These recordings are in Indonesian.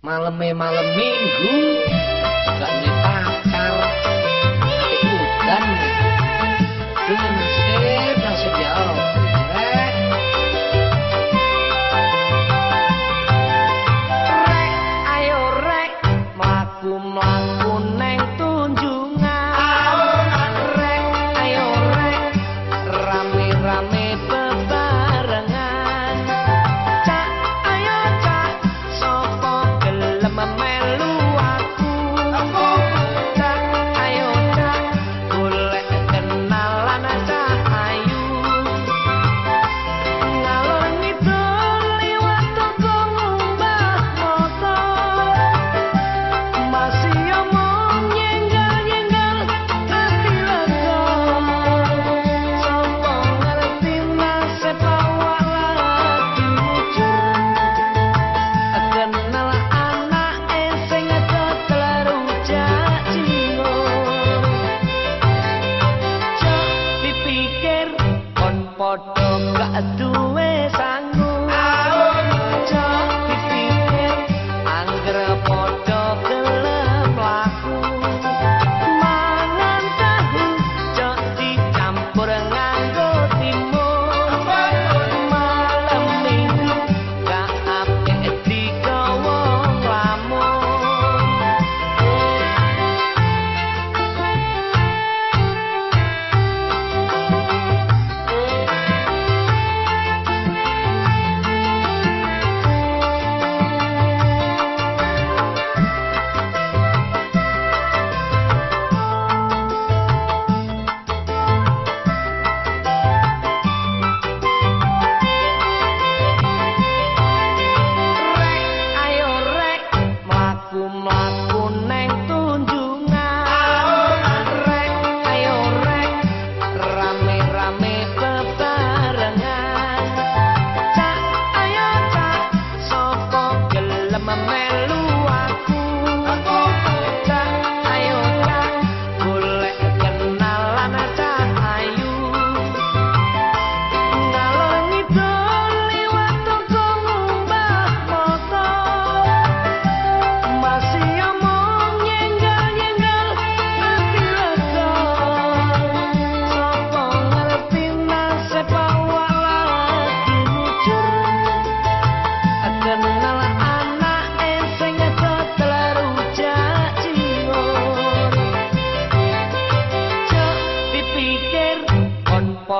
maleme malam minggu. Gak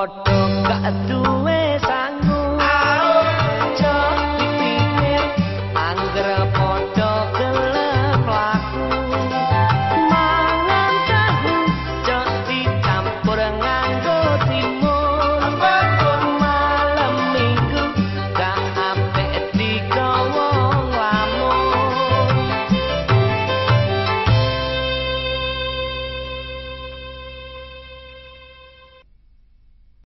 podo gak duwe